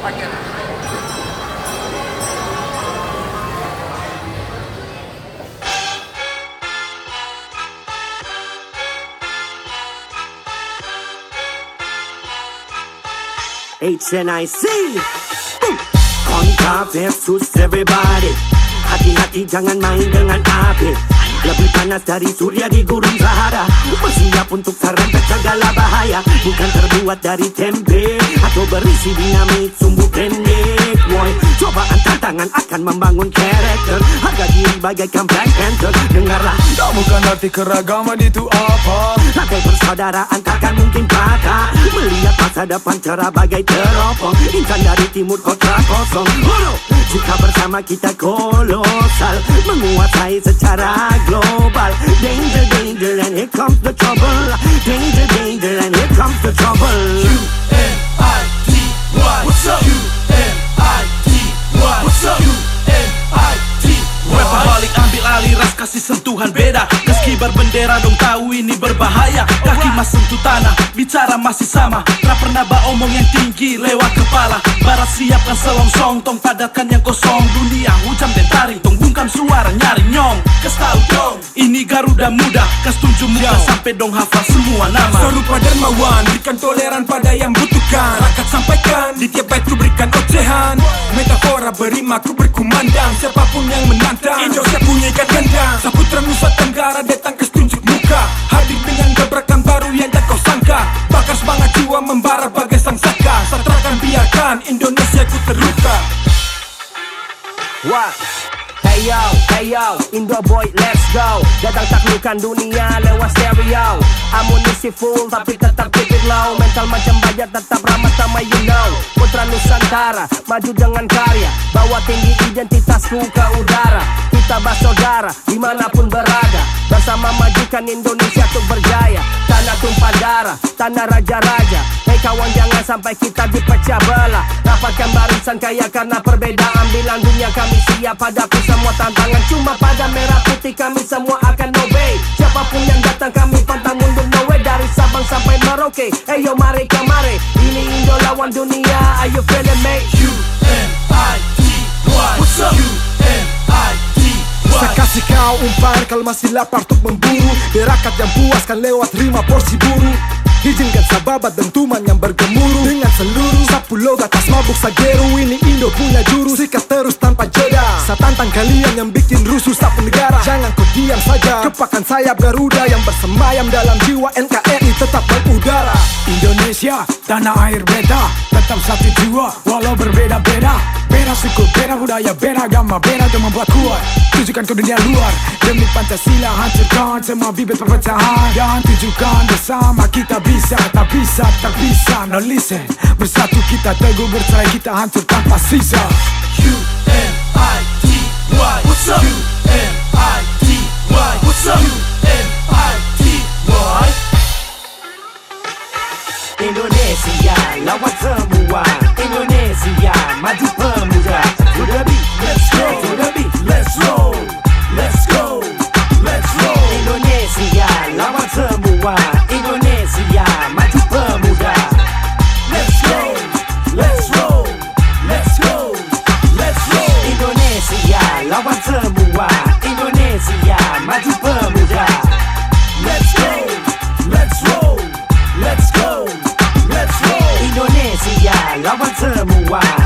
paket HNIC Kontra versus everybody. Hati-hati jangan main dengan api. Lebih panas dari surya di gurun Sahara. Bersiap untuk sarang segala bahaya. Bukan terbuat dari tempe. Atau berisi dinamit sumbu pendek Woy, cobaan tantangan akan membangun karakter. Harga diri bagaikan Black Panther. Dengarlah, bukan arti keragaman itu apa? Rantai persaudaraan takkan mungkin patah. Melihat masa depan cerah bagai teropong. Insan dari timur kota kosong. Jika bersama kita kolosal. Menguasai secara global. Danger, danger and here comes the trouble kasih sentuhan beda. Meski berbendera dong tahu ini berbahaya. Kaki mas sentuh tanah, bicara masih sama. Tak pernah omong yang tinggi lewat kepala. Barat siapkan selongsong, tong padatkan yang kosong. Dunia hujan dan taring, tong bungkam suara nyari nyong. Kas tahu dong, ini Garuda muda. Kas tunjuk muka sampai dong hafal semua nama. Serupa dermawan Berikan toleran pada yang butuhkan. Rakat sampaikan Di tiap bait ku berikan ocehan Metafora berima ku berkumandang. Siapa pun yang menantang Indonesia punya ikan gandang Saputra Nusa Tenggara datang ke tunjuk muka. Hadir dengan gebrakan baru yang tak kau sangka. Bakar semangat jiwa membara bagai sang saka Satrakan biarkan Indonesia ku terluka. What? Hey yo, hey yo, Indo boy let's go. Datang taklukkan dunia lewat stereo. Amunisi full tapi tetap it low Mental macam baja tetap ramah sama you know. Putra Nusantara, maju dengan karya. Bawa tinggi identitasku ke udara. Kita bersaudara di mana pun berada. Bersama majukan Indonesia untuk berjaya. Tanah tumpah darah, tanah raja-raja. Hei kawan jangan sampai kita dipecah belah. Rapatkan barisan kaya karena perbedaan Bilang dunia kami siap hadapi semua tantangan. Cuma pada merah putih kami semua akan obey. Siapa pun yang datang kami pantang Sabang sampai Merauke Ayo mari kemari Ini Indo lawan dunia. Are you feeling me? U-N-I-T-Y What's up? Saya kasih kau umpan kalau masih lapar untuk memburu. Berakat yang puas kan lewat lima porsi buru. Izinkan sahabat dan tuman yang bergemuruh. Dengan seluruh sapu logat atas mabuk sageru. Ini Indo punya jurus. Sikat terus tanpa jeda. Saya tantang kalian yang bikin rusuh sapu negara. Jangan diam saja. Kepakan sayap Garuda yang bersemayam dalam jiwa NKRI tetap mengudara Indonesia, tanah air beda. Tetap satu jiwa, walau berbeda-beda. Beda suku, beda budaya, beda agama Beda itu membuat kuat. Tunjukkan ke dunia luar. Demi Pancasila hancurkan semua bibit perpecahan. Dan tunjukkan bersama kita bisa Tak bisa terpisah, no listen. Bersatu kita teguh bercerai kita hancur tanpa sisa. U-N-I-T-Y What's up? U-N-I-T-Y So you and I, T-Boy Indonesia, lawan semua. Indonesia, maju Wow.